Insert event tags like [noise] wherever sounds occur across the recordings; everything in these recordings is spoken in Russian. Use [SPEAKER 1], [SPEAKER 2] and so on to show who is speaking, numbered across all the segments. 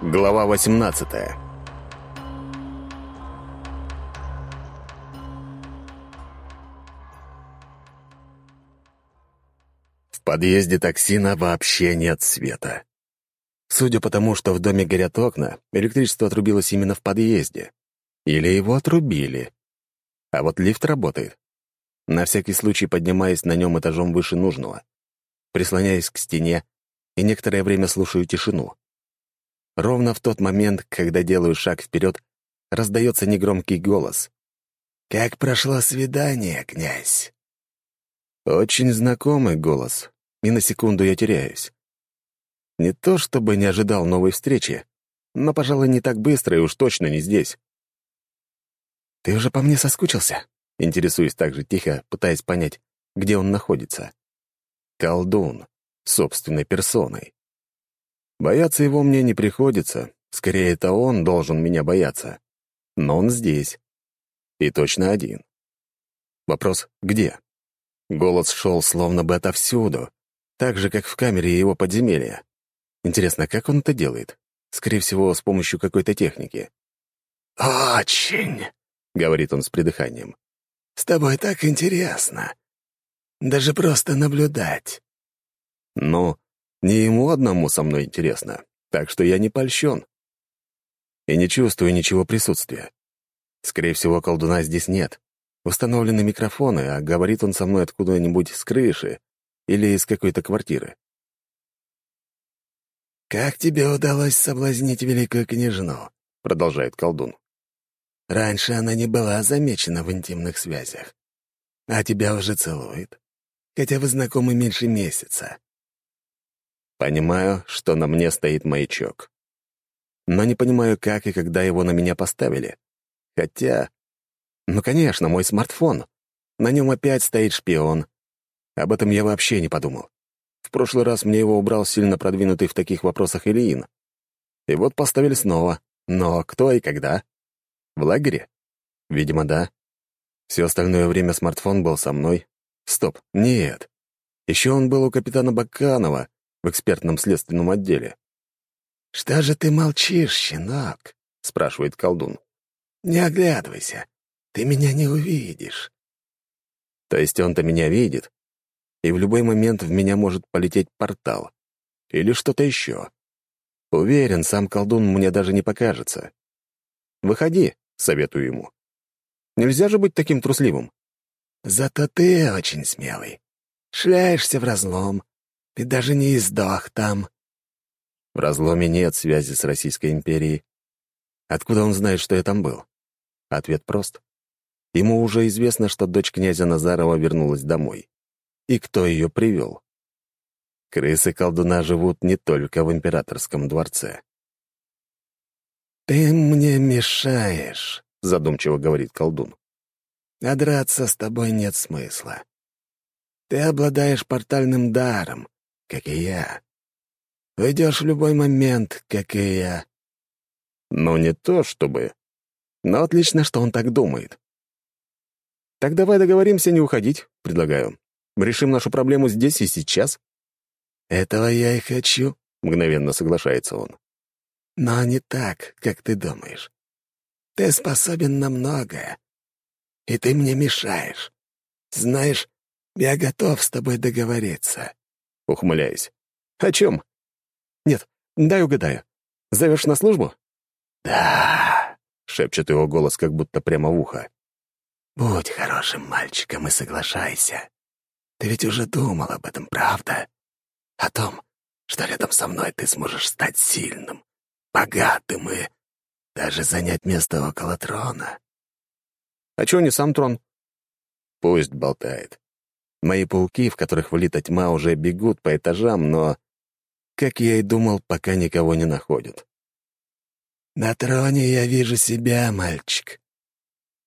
[SPEAKER 1] Глава 18 В подъезде токсина вообще нет света. Судя по тому, что в доме горят окна, электричество отрубилось именно в подъезде. Или его отрубили. А вот лифт работает. На всякий случай поднимаясь на нем этажом выше нужного. Прислоняясь к стене и некоторое время слушаю тишину. Ровно в тот момент, когда делаю шаг вперед, раздается негромкий голос. «Как прошло свидание, князь?» Очень знакомый голос, и на секунду я теряюсь. Не то чтобы не ожидал новой встречи, но, пожалуй, не так быстро и уж точно не здесь. «Ты уже по мне соскучился?» Интересуюсь так же тихо, пытаясь понять, где он находится. Колдун, собственной персоной. Бояться его мне не приходится. Скорее, это он должен меня бояться. Но он здесь. И точно один. Вопрос «где?». Голос шел словно бы отовсюду, так же, как в камере его подземелья. Интересно, как он это делает? Скорее всего, с помощью какой-то техники.
[SPEAKER 2] «Очень», — говорит он с придыханием. «С тобой так интересно. Даже просто наблюдать».
[SPEAKER 1] «Ну, не ему одному со мной интересно, так что я не польщен. И не чувствую ничего присутствия. Скорее всего, колдуна здесь нет. Установлены микрофоны, а говорит он со мной откуда-нибудь с крыши или из какой-то квартиры.
[SPEAKER 2] «Как тебе удалось соблазнить великую княжну?» — продолжает колдун. «Раньше она не была замечена в интимных связях, а тебя уже целует, хотя вы знакомы меньше месяца.
[SPEAKER 1] Понимаю, что на мне стоит маячок. Но не понимаю, как и когда его на меня поставили. Хотя... Ну, конечно, мой смартфон. На нем опять стоит шпион. Об этом я вообще не подумал. В прошлый раз мне его убрал сильно продвинутый в таких вопросах Ильин. И вот поставили снова. Но кто и когда? В лагере? Видимо, да. Все остальное время смартфон был со мной. Стоп, нет. Еще он был у капитана Баканова, в экспертном следственном отделе.
[SPEAKER 2] «Что же ты молчишь, щенок?» — спрашивает колдун. «Не оглядывайся, ты меня не увидишь».
[SPEAKER 1] То есть он-то меня видит, и в любой момент в меня может полететь портал. Или что-то еще. Уверен, сам колдун мне даже не покажется. «Выходи», — советую ему. «Нельзя же быть таким трусливым».
[SPEAKER 2] «Зато ты очень смелый. Шляешься в разлом, ты даже не издох там».
[SPEAKER 1] В разломе нет связи с Российской империей. Откуда он знает, что я там был? Ответ прост. Ему уже известно, что дочь князя Назарова вернулась домой. И кто ее привел? Крысы колдуна живут не только в императорском дворце.
[SPEAKER 2] «Ты мне мешаешь», — задумчиво говорит колдун. «А драться с тобой нет смысла. Ты обладаешь портальным даром, как и я. Уйдешь в любой момент, как и я».
[SPEAKER 1] Ну, не то чтобы. Но отлично, что он так думает. «Так давай договоримся не уходить», — предлагаю. «Решим нашу проблему здесь и сейчас».
[SPEAKER 2] «Этого я и хочу», — мгновенно соглашается он. «Но не так, как ты думаешь. Ты способен на многое, и ты мне мешаешь. Знаешь, я готов с тобой договориться
[SPEAKER 1] ухмыляясь. «О чем?» «Нет, дай угадаю. Зовешь на службу?»
[SPEAKER 2] «Да», —
[SPEAKER 1] шепчет его голос как будто прямо в ухо.
[SPEAKER 2] «Будь хорошим мальчиком и соглашайся. Ты ведь уже думал об этом, правда? О том, что рядом со мной ты сможешь стать сильным, богатым и даже занять место около трона».
[SPEAKER 1] «А чего не сам трон?» «Пусть болтает. Мои пауки, в которых влита тьма, уже бегут по этажам, но, как я и думал, пока никого не находят.
[SPEAKER 2] «На троне я вижу себя, мальчик.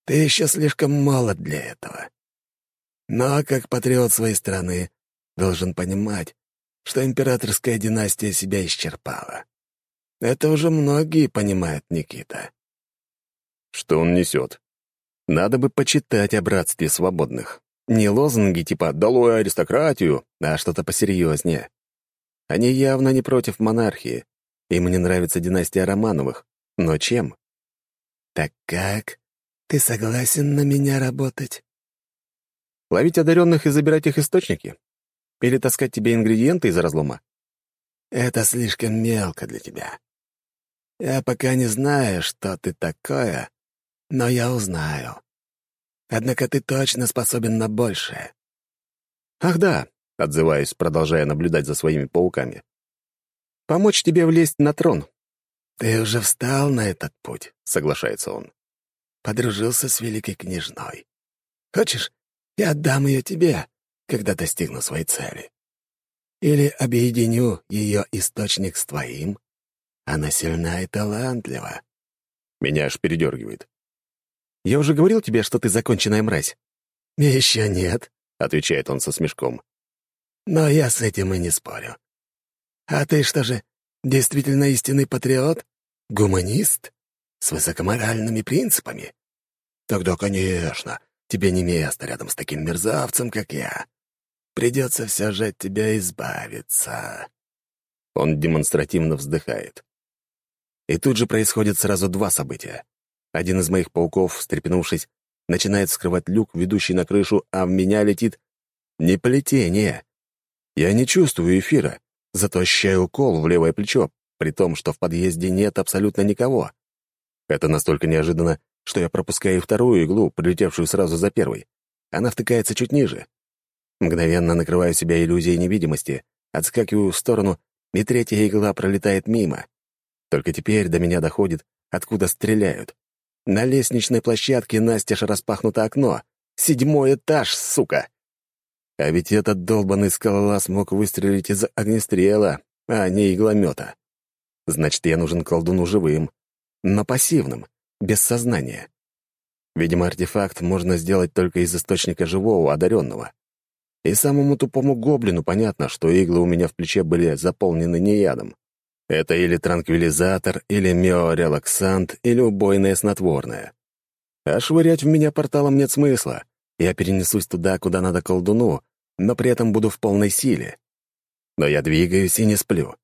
[SPEAKER 2] Ты еще слишком молод для этого. Но, как патриот своей страны, должен понимать, что императорская династия себя исчерпала. Это уже многие понимают, Никита».
[SPEAKER 1] Что он несет? Надо бы почитать о братстве свободных. Не лозунги типа «долой аристократию», а что-то посерьезнее. Они явно не против монархии, Им не нравится династия Романовых. Но чем?
[SPEAKER 2] «Так как? Ты согласен на меня работать?»
[SPEAKER 1] Ловить одаренных и забирать их источники? Или таскать тебе ингредиенты из разлома?
[SPEAKER 2] Это слишком мелко для тебя. Я пока не знаю, что ты такое, но я узнаю. Однако ты точно способен на большее.
[SPEAKER 1] Ах да, отзываюсь, продолжая наблюдать за своими пауками. Помочь тебе влезть на трон.
[SPEAKER 2] Ты уже встал на этот путь,
[SPEAKER 1] соглашается он.
[SPEAKER 2] Подружился с великой княжной. Хочешь, я отдам ее тебе, когда достигну своей цели. Или объединю ее источник с твоим. Она сильна и талантлива.
[SPEAKER 1] Меня аж передергивает. Я уже говорил тебе, что ты законченная мразь.
[SPEAKER 2] Еще нет,
[SPEAKER 1] отвечает он со смешком.
[SPEAKER 2] Но я с этим и не спорю. А ты что же, действительно истинный патриот? Гуманист? С высокоморальными принципами? Тогда, конечно, тебе не место рядом с таким мерзавцем, как я. Придется все же от тебя избавиться».
[SPEAKER 1] Он демонстративно вздыхает. И тут же происходит сразу два события. Один из моих пауков, встрепенувшись, начинает вскрывать люк, ведущий на крышу, а в меня летит не плетение. Я не чувствую эфира, зато ощущаю укол в левое плечо, при том, что в подъезде нет абсолютно никого. Это настолько неожиданно, что я пропускаю вторую иглу, прилетевшую сразу за первой. Она втыкается чуть ниже. Мгновенно накрываю себя иллюзией невидимости, отскакиваю в сторону, и третья игла пролетает мимо. Только теперь до меня доходит, откуда стреляют. На лестничной площадке настежь распахнуто окно. Седьмой этаж, сука! А ведь этот долбанный скалолаз мог выстрелить из огнестрела, а не игломета. Значит, я нужен колдуну живым, но пассивным, без сознания. Видимо, артефакт можно сделать только из источника живого, одаренного. И самому тупому гоблину понятно, что иглы у меня в плече были заполнены не ядом. Это или транквилизатор, или миорелаксант, или убойное снотворное. А швырять в меня порталом нет смысла. Я перенесусь туда, куда надо колдуну, но при этом буду в полной силе. Но я двигаюсь и не сплю.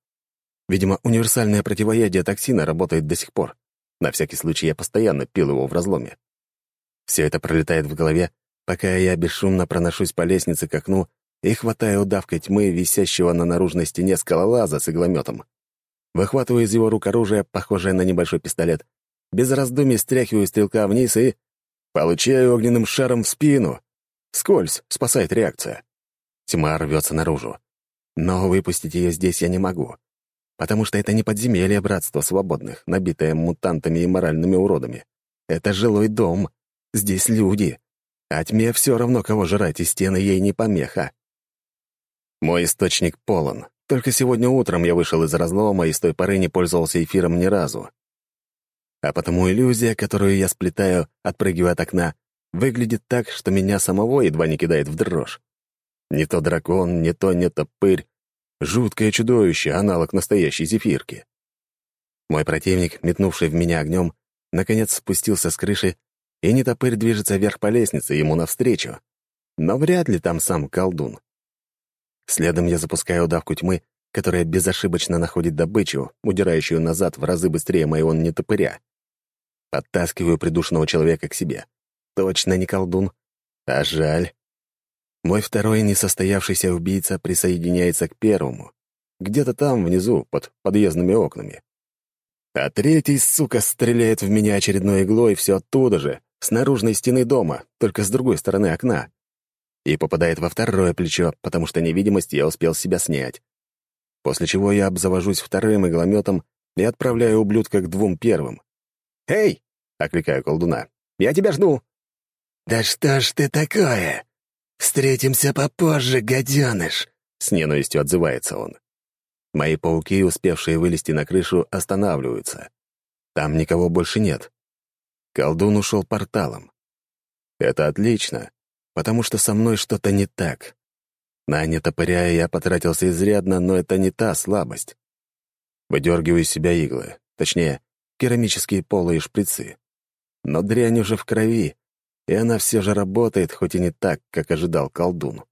[SPEAKER 1] Видимо, универсальное противоядие токсина работает до сих пор. На всякий случай я постоянно пил его в разломе. Все это пролетает в голове, пока я бесшумно проношусь по лестнице к окну и хватаю удавкой тьмы, висящего на наружной стене скалолаза с иглометом. Выхватываю из его рук оружие, похожее на небольшой пистолет, без раздумий стряхиваю стрелка вниз и... Получаю огненным шаром в спину. Скользь, спасает реакция. Тьма рвется наружу. Но выпустить ее здесь я не могу, потому что это не подземелье братства свободных, набитое мутантами и моральными уродами. Это жилой дом. Здесь люди. А тьме все равно, кого жрать, и стены ей не помеха. Мой источник полон. Только сегодня утром я вышел из разлома и с той поры не пользовался эфиром ни разу. А потому иллюзия, которую я сплетаю, отпрыгивая от окна, выглядит так, что меня самого едва не кидает в дрожь. Не то дракон, не то не топырь. Жуткое чудовище, аналог настоящей зефирки. Мой противник, метнувший в меня огнем, наконец спустился с крыши и нетопырь движется вверх по лестнице ему навстречу. Но вряд ли там сам колдун. Следом я запускаю удавку тьмы, которая безошибочно находит добычу, удирающую назад в разы быстрее моего нетопыря. Подтаскиваю придушенного человека к себе. Точно не колдун. А жаль. Мой второй несостоявшийся убийца присоединяется к первому. Где-то там, внизу, под подъездными окнами. А третий, сука, стреляет в меня очередной иглой все оттуда же, с наружной стены дома, только с другой стороны окна. И попадает во второе плечо, потому что невидимость я успел себя снять. После чего я обзавожусь вторым иглометом и отправляю ублюдка к двум первым. «Эй!» — окликаю колдуна. «Я тебя жду!»
[SPEAKER 2] «Да что ж ты такое? Встретимся попозже, гаденыш!»
[SPEAKER 1] — с ненавистью отзывается он. Мои пауки, успевшие вылезти на крышу, останавливаются. Там никого больше нет. Колдун ушел порталом. Это отлично, потому что со мной что-то не так. На нетопыря я потратился изрядно, но это не та слабость. Выдергиваю из себя иглы, точнее, керамические полые шприцы. Но дрянь уже в крови, и она все же работает, хоть и не так, как ожидал колдун.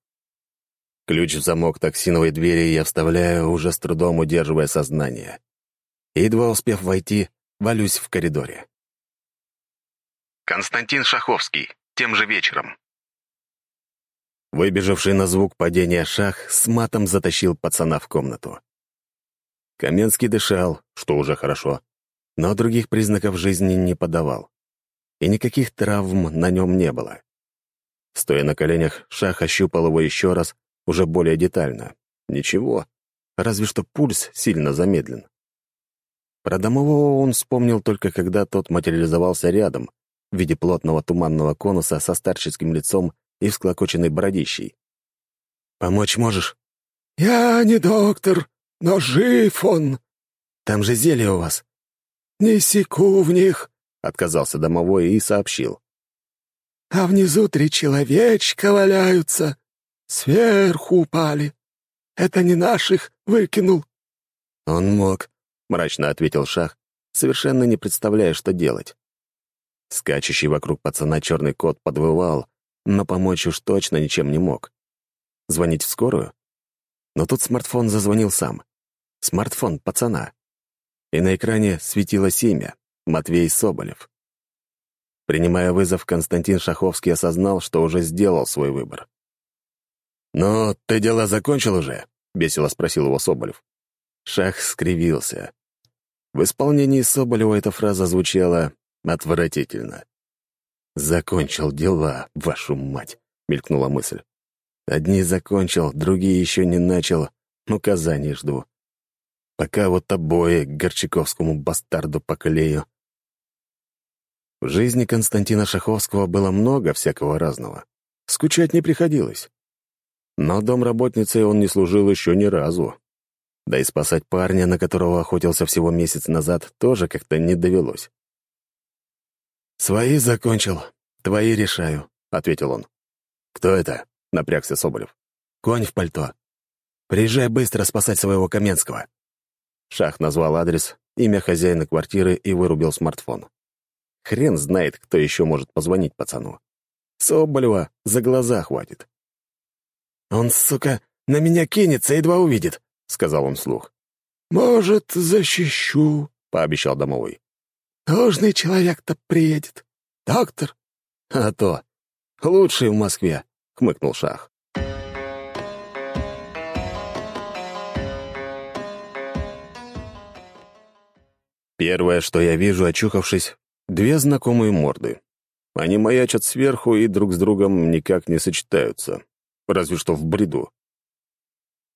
[SPEAKER 1] Ключ в замок токсиновой двери я вставляю, уже с трудом удерживая сознание. и, едва успев войти, валюсь в коридоре. Константин Шаховский. Тем же вечером. Выбежавший на звук падения шах с матом затащил пацана в комнату. Каменский дышал, что уже хорошо, но других признаков жизни не подавал. И никаких травм на нем не было. Стоя на коленях, шах ощупал его еще раз, уже более детально. Ничего, разве что пульс сильно замедлен. Про домового он вспомнил только когда тот материализовался рядом, в виде плотного туманного конуса со старческим лицом и всклокоченной бородищей. «Помочь можешь?»
[SPEAKER 2] «Я не доктор, но жив он».
[SPEAKER 1] «Там же зелье у вас».
[SPEAKER 2] «Не секу в них», —
[SPEAKER 1] отказался домовой и сообщил.
[SPEAKER 2] «А внизу три человечка валяются. Сверху упали. Это не наших выкинул».
[SPEAKER 1] «Он мог», — мрачно ответил Шах, совершенно не представляя, что делать. Скачущий вокруг пацана черный кот подвывал, но помочь уж точно ничем не мог. Звонить в скорую? Но тут смартфон зазвонил сам. Смартфон пацана. И на экране светилось имя — Матвей Соболев. Принимая вызов, Константин Шаховский осознал, что уже сделал свой выбор. «Ну, ты дела закончил уже?» — весело спросил его Соболев. Шах скривился. В исполнении Соболева эта фраза звучала Отвратительно. «Закончил дела, вашу мать!» — мелькнула мысль. «Одни закончил, другие еще не начал. Указаний жду. Пока вот обои горчаковскому бастарду поклею». В жизни Константина Шаховского было много всякого разного. Скучать не приходилось. Но домработницей он не служил еще ни разу. Да и спасать парня, на которого охотился всего месяц назад, тоже как-то не довелось. «Свои закончил, твои решаю», — ответил он. «Кто это?» — напрягся Соболев. «Конь в пальто. Приезжай быстро спасать своего Каменского». Шах назвал адрес, имя хозяина квартиры и вырубил смартфон. Хрен знает, кто еще может позвонить пацану. Соболева за глаза хватит. «Он, сука, на меня кинется, едва увидит», — сказал он вслух.
[SPEAKER 2] «Может, защищу», —
[SPEAKER 1] пообещал домовой.
[SPEAKER 2] Нужный человек-то приедет. Доктор.
[SPEAKER 1] А то. Лучший в Москве, хмыкнул Шах. Первое, что я вижу, очухавшись, две знакомые морды. Они маячат сверху и друг с другом никак не сочетаются. Разве что в бреду.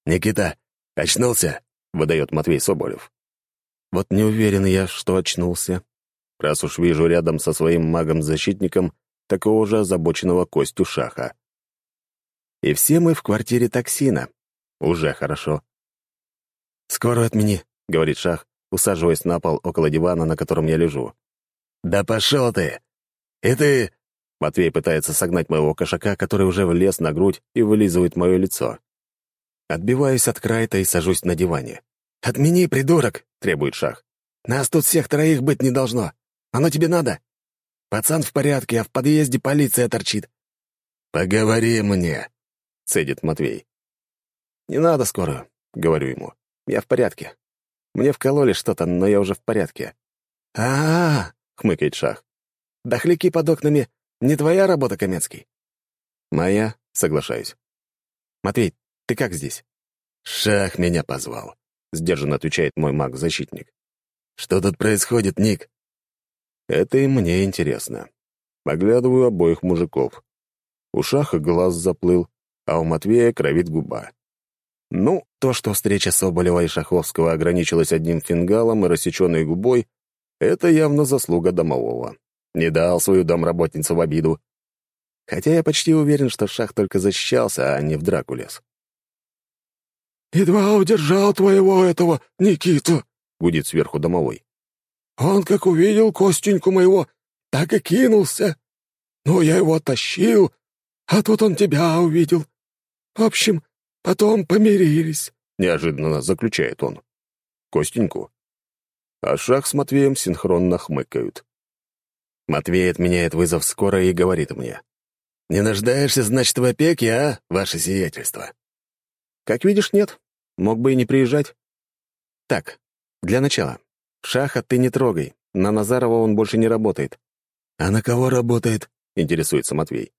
[SPEAKER 1] «Никита, очнулся?» — выдает Матвей Соболев. Вот не уверен я, что очнулся раз уж вижу рядом со своим магом-защитником такого же озабоченного Костю Шаха. И все мы в квартире токсина. Уже хорошо. «Скоро отмени», — говорит Шах, усаживаясь на пол около дивана, на котором я лежу. «Да пошел ты! И ты...» Матвей пытается согнать моего кошака, который уже влез на грудь и вылизывает мое лицо. Отбиваюсь от Крайта и сажусь на диване. «Отмени, придурок!» — требует Шах. «Нас тут всех троих быть не должно. Оно тебе надо? Пацан в порядке, а в подъезде полиция торчит».
[SPEAKER 2] «Поговори мне», —
[SPEAKER 1] цедит Матвей. «Не надо скоро, говорю ему. «Я в порядке. Мне вкололи что-то, но я уже в порядке».
[SPEAKER 2] «А-а-а!»
[SPEAKER 1] — хмыкает Шах.
[SPEAKER 2] «Дохляки под окнами — не твоя работа, Каменский?»
[SPEAKER 1] «Моя», — соглашаюсь. «Матвей, ты как здесь?»
[SPEAKER 2] «Шах меня позвал», —
[SPEAKER 1] сдержанно отвечает мой маг-защитник.
[SPEAKER 2] «Что тут происходит, Ник?»
[SPEAKER 1] Это и мне интересно. Поглядываю обоих мужиков. У Шаха глаз заплыл, а у Матвея кровит губа. Ну, то, что встреча Соболева и Шаховского ограничилась одним фингалом и рассеченной губой, это явно заслуга домового. Не дал свою домработницу в обиду. Хотя я почти уверен, что Шах только защищался, а не в драку лез.
[SPEAKER 2] «Едва удержал твоего этого Никиту», —
[SPEAKER 1] гудит сверху домовой.
[SPEAKER 2] Он, как увидел Костеньку моего, так и кинулся. Ну, я его оттащил, а тут он тебя увидел. В общем, потом помирились», —
[SPEAKER 1] неожиданно заключает он. «Костеньку?» А Шах с Матвеем синхронно хмыкают. Матвей отменяет вызов скоро и говорит мне. «Не нуждаешься, значит, в опеке, а, ваше сиятельство?» «Как видишь, нет. Мог бы и не приезжать». «Так, для начала, Шаха ты не трогай. На Назарова он больше не работает.
[SPEAKER 2] «А на кого работает?»
[SPEAKER 1] — интересуется Матвей.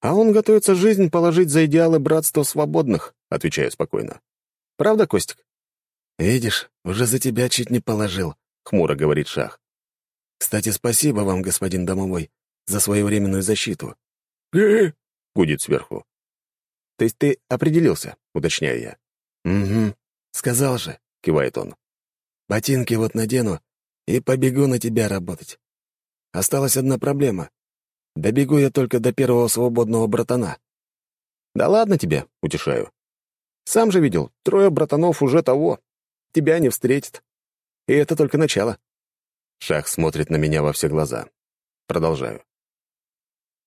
[SPEAKER 1] «А он готовится жизнь положить за идеалы братства свободных», — отвечаю спокойно. «Правда, Костик?»
[SPEAKER 2] «Видишь, уже за тебя чуть не положил», — хмуро говорит Шах. «Кстати, спасибо вам, господин домовой, за своевременную защиту».
[SPEAKER 1] Гудит сверху. «То есть ты определился?» — уточняю я.
[SPEAKER 2] «Угу, сказал же», — кивает он. «Ботинки вот надену и побегу на тебя работать. Осталась одна проблема. Добегу я только до первого свободного братана».
[SPEAKER 1] «Да ладно тебе», — утешаю. «Сам же видел, трое братанов уже того. Тебя не встретят. И это только начало». Шах смотрит на меня во все глаза. Продолжаю.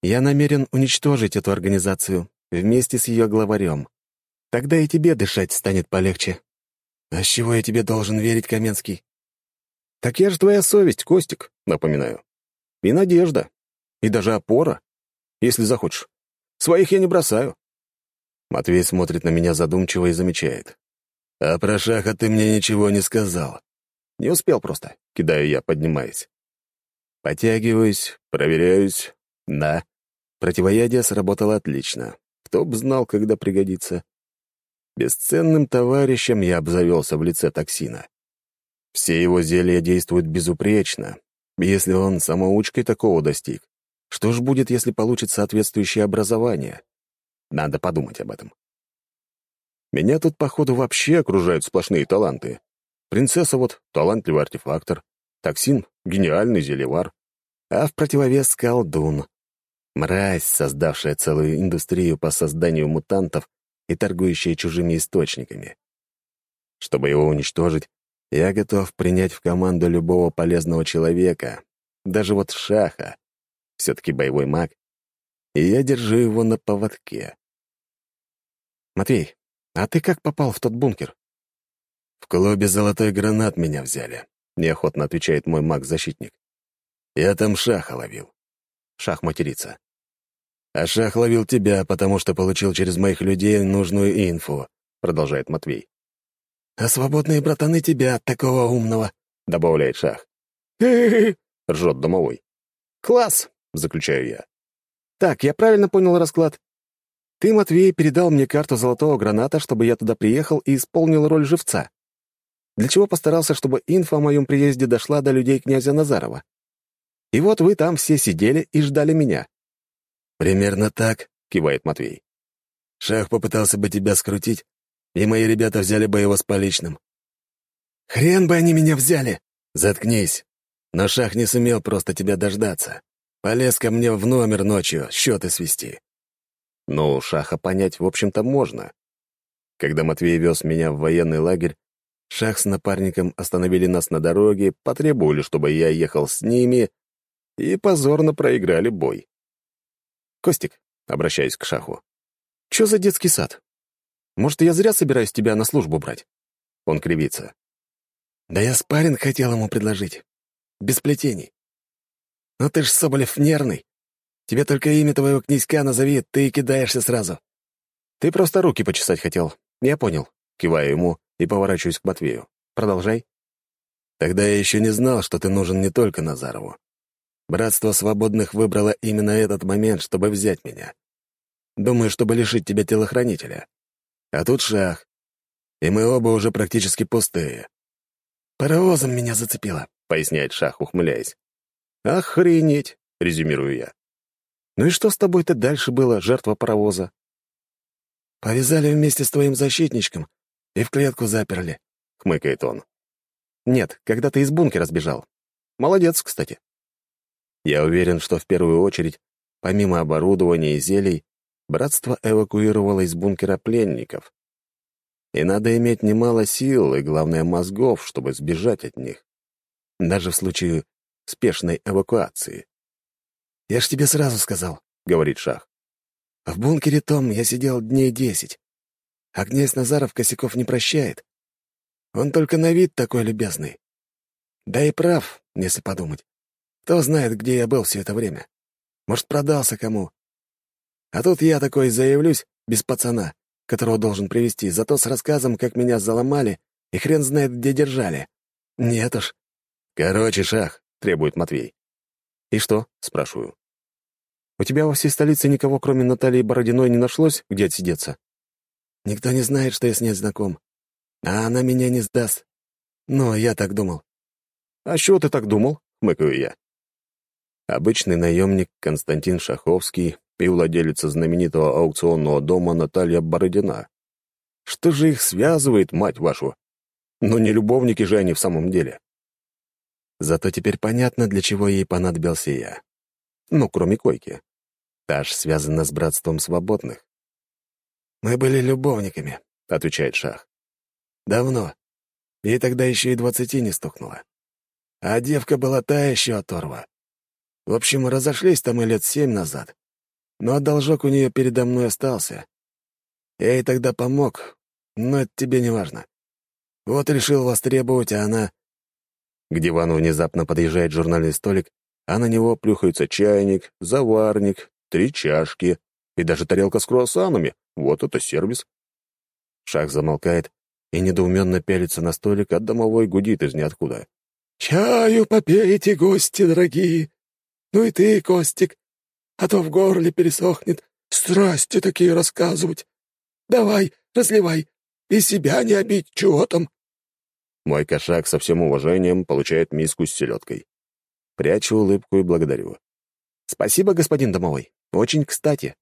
[SPEAKER 1] «Я намерен уничтожить эту организацию вместе с ее главарем. Тогда и тебе дышать станет полегче».
[SPEAKER 2] «А с чего я тебе должен верить, Каменский?»
[SPEAKER 1] «Так я же твоя совесть, Костик», — напоминаю. «И надежда. И даже опора, если захочешь. Своих я не бросаю». Матвей смотрит на меня задумчиво и замечает.
[SPEAKER 2] «А про Шаха ты мне ничего не сказал».
[SPEAKER 1] «Не успел просто», — кидаю я, поднимаясь. Потягиваюсь, проверяюсь. Да, противоядие сработало отлично. Кто б знал, когда пригодится. Бесценным товарищем я обзавелся в лице токсина. Все его зелья действуют безупречно. Если он самоучкой такого достиг, что ж будет, если получит соответствующее образование? Надо подумать об этом. Меня тут, походу, вообще окружают сплошные таланты. Принцесса вот — талантливый артефактор, токсин — гениальный зелевар, а в противовес — колдун. Мразь, создавшая целую индустрию по созданию мутантов и торгующая чужими источниками. Чтобы его уничтожить, я готов принять в команду любого полезного человека, даже вот Шаха, все-таки боевой маг, и я держу его на поводке. «Матвей, а ты как попал в тот бункер?»
[SPEAKER 2] «В клубе «Золотой гранат» меня взяли», — неохотно отвечает мой маг-защитник. «Я там шаха ловил».
[SPEAKER 1] Шах матерится.
[SPEAKER 2] «А шах ловил тебя, потому что получил через моих людей нужную инфу», — продолжает Матвей. «А свободные братаны тебя, такого умного», — добавляет шах.
[SPEAKER 1] «Хе-хе-хе», [laughs] — ржет домовой. «Класс», — заключаю я. «Так, я правильно понял расклад. Ты, Матвей, передал мне карту золотого граната, чтобы я туда приехал и исполнил роль живца. Для чего постарался, чтобы инфа о моем приезде дошла до людей князя Назарова. И вот вы там все сидели и ждали меня».
[SPEAKER 2] «Примерно так», — кивает Матвей. «Шах попытался бы тебя скрутить, и мои ребята взяли бы его с поличным». «Хрен бы они меня взяли!» «Заткнись. Но Шах не сумел просто тебя дождаться. Полез ко мне в номер ночью счеты свести.
[SPEAKER 1] Ну, Шаха понять, в общем-то, можно. Когда Матвей вез меня в военный лагерь, Шах с напарником остановили нас на дороге, потребовали, чтобы я ехал с ними, и позорно проиграли бой. «Костик», — обращаясь к Шаху, — «чё за детский сад? Может, я зря собираюсь тебя на службу брать?» Он кривится.
[SPEAKER 2] «Да я спарринг хотел ему предложить. Без плетений. Но ты ж, Соболев, нервный. Тебе только имя твоего князька назови, ты и кидаешься сразу».
[SPEAKER 1] «Ты просто руки почесать хотел. Я понял». Киваю ему и поворачиваюсь к Матвею. «Продолжай».
[SPEAKER 2] «Тогда я еще не знал, что ты нужен не только Назарову. Братство Свободных выбрало именно этот момент, чтобы взять меня. Думаю, чтобы лишить тебя телохранителя. А тут шах. И мы оба уже практически пустые. Паровозом меня зацепило», — поясняет шах, ухмыляясь.
[SPEAKER 1] «Охренеть!» — резюмирую я. «Ну и что с тобой-то дальше было, жертва паровоза?»
[SPEAKER 2] «Повязали вместе с твоим защитничком и в клетку заперли», — хмыкает он.
[SPEAKER 1] «Нет, когда ты из бункера сбежал. Молодец, кстати». Я уверен, что в первую очередь, помимо оборудования и зелий, братство эвакуировало из бункера пленников. И надо иметь немало сил и, главное, мозгов, чтобы сбежать от них. Даже в случае спешной эвакуации.
[SPEAKER 2] «Я ж тебе сразу сказал», — говорит Шах.
[SPEAKER 1] «В бункере том я сидел дней десять, а князь Назаров косяков не прощает. Он только на вид такой любезный. Да и прав, если подумать. Кто знает, где я был все это время. Может, продался кому. А тут я такой заявлюсь, без пацана, которого должен привести, зато с рассказом, как меня заломали, и хрен знает, где держали.
[SPEAKER 2] «Нет уж».
[SPEAKER 1] «Короче, шах», — требует Матвей.
[SPEAKER 3] «И что?» — спрашиваю. «У тебя во всей столице никого, кроме Натальи Бородиной, не нашлось, где отсидеться?»
[SPEAKER 2] «Никто не знает, что я с ней знаком. А она меня не сдаст. Но я так думал».
[SPEAKER 3] «А чего ты так думал?» — хмыкаю я.
[SPEAKER 1] Обычный наемник Константин Шаховский и владелица знаменитого аукционного дома Наталья Бородина. Что же их связывает, мать вашу? Ну не любовники же они в самом деле. Зато теперь понятно, для чего ей понадобился я. Ну, кроме койки. Та ж связана с братством свободных.
[SPEAKER 2] «Мы были любовниками», —
[SPEAKER 1] отвечает Шах.
[SPEAKER 2] «Давно. Ей тогда еще и двадцати не стукнуло. А девка была та еще оторва. В общем, разошлись там и лет семь назад. Но должок у нее передо мной остался. Я ей тогда помог, но это тебе не важно. Вот решил вас требовать, а она...»
[SPEAKER 1] К дивану внезапно подъезжает журнальный столик, а на него плюхается чайник, заварник, три чашки и даже тарелка с круассанами. Вот это сервис. Шах замолкает и недоуменно пялится на столик, а домовой гудит из ниоткуда.
[SPEAKER 2] «Чаю попейте, гости дорогие! Ну и ты, Костик, а то в горле пересохнет. Страсти такие рассказывать. Давай, разливай, и себя не обидь, чего там?»
[SPEAKER 1] Мой кошак со всем уважением получает миску с селедкой. Прячу улыбку и благодарю.
[SPEAKER 3] «Спасибо, господин домовой. Очень кстати».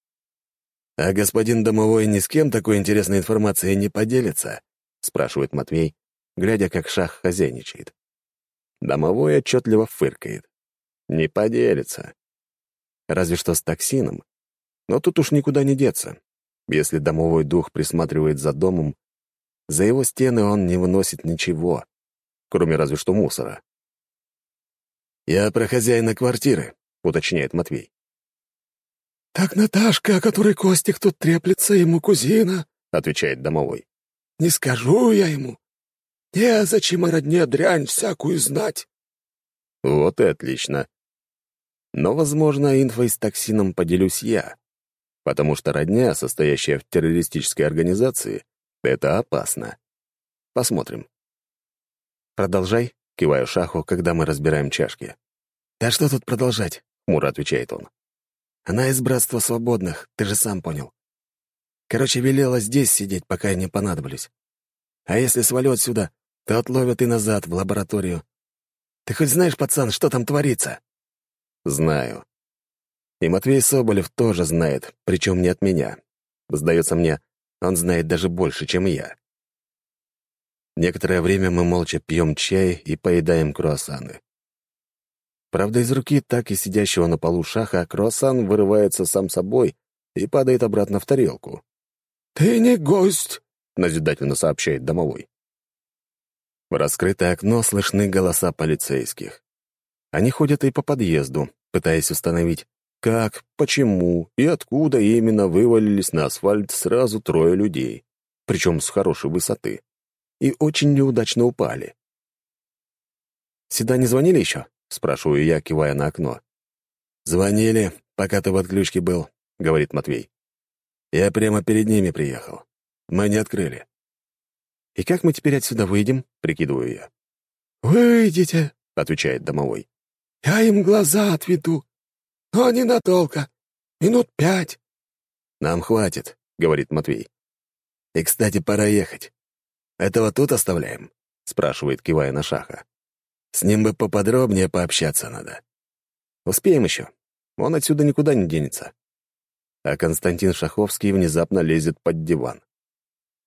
[SPEAKER 1] «А господин домовой ни с кем такой интересной информацией не поделится?» — спрашивает Матвей, глядя, как шах хозяйничает. Домовой отчетливо фыркает. «Не поделится. Разве что с токсином. Но тут уж никуда не деться. Если домовой дух присматривает за домом, за его стены он не выносит ничего, кроме разве что мусора. «Я про хозяина квартиры», — уточняет Матвей.
[SPEAKER 2] «Так Наташка, о которой Костик тут треплется, ему кузина», —
[SPEAKER 1] отвечает домовой.
[SPEAKER 2] «Не скажу я ему. Незачем о родне дрянь всякую знать».
[SPEAKER 1] Вот и отлично. Но, возможно, инфой с токсином поделюсь я, потому что родня, состоящая в террористической организации, это опасно. Посмотрим.
[SPEAKER 3] «Продолжай», — киваю Шаху, когда мы разбираем чашки.
[SPEAKER 2] «Да что тут продолжать?»
[SPEAKER 1] — хмуро отвечает он.
[SPEAKER 2] «Она из Братства Свободных, ты же сам понял. Короче, велела здесь сидеть, пока я не понадоблюсь. А если свалю отсюда, то отловят и назад, в лабораторию. Ты хоть знаешь, пацан, что там творится?»
[SPEAKER 1] «Знаю. И Матвей Соболев тоже знает, причем не от меня. Сдается мне, он знает даже больше, чем я. Некоторое время мы молча пьем чай и поедаем круассаны. Правда, из руки так и сидящего на полу шаха круассан вырывается сам собой и падает обратно в тарелку.
[SPEAKER 2] «Ты не гость», —
[SPEAKER 1] назидательно сообщает домовой. В раскрытое окно слышны голоса полицейских. Они ходят и по подъезду, пытаясь установить, как, почему и откуда именно вывалились на асфальт сразу трое людей, причем с хорошей высоты, и очень неудачно упали.
[SPEAKER 3] «Сюда не звонили еще?» — спрашиваю я, кивая на окно.
[SPEAKER 1] «Звонили, пока ты в отключке был», — говорит Матвей. «Я прямо перед ними приехал. Мы не открыли».
[SPEAKER 3] «И как мы теперь отсюда выйдем?» — прикидываю я.
[SPEAKER 2] «Выйдете», —
[SPEAKER 1] отвечает домовой.
[SPEAKER 2] «Я им глаза отведу. «Но ненадолго. Минут пять».
[SPEAKER 1] «Нам хватит», — говорит Матвей. «И, кстати, пора ехать. Этого тут оставляем?» — спрашивает, кивая на Шаха. «С ним бы поподробнее пообщаться надо».
[SPEAKER 3] «Успеем еще. Он отсюда никуда не денется».
[SPEAKER 1] А Константин Шаховский внезапно лезет под диван.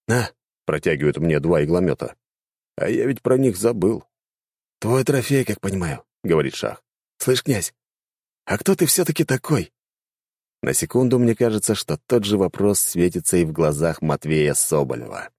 [SPEAKER 3] «На!» — протягивают мне два игломета.
[SPEAKER 1] «А я ведь про них забыл».
[SPEAKER 2] «Твой трофей, как понимаю», — говорит Шах. «Слышь, князь, а кто ты все-таки такой?»
[SPEAKER 1] На секунду мне кажется, что тот же вопрос светится и в глазах Матвея Соболева.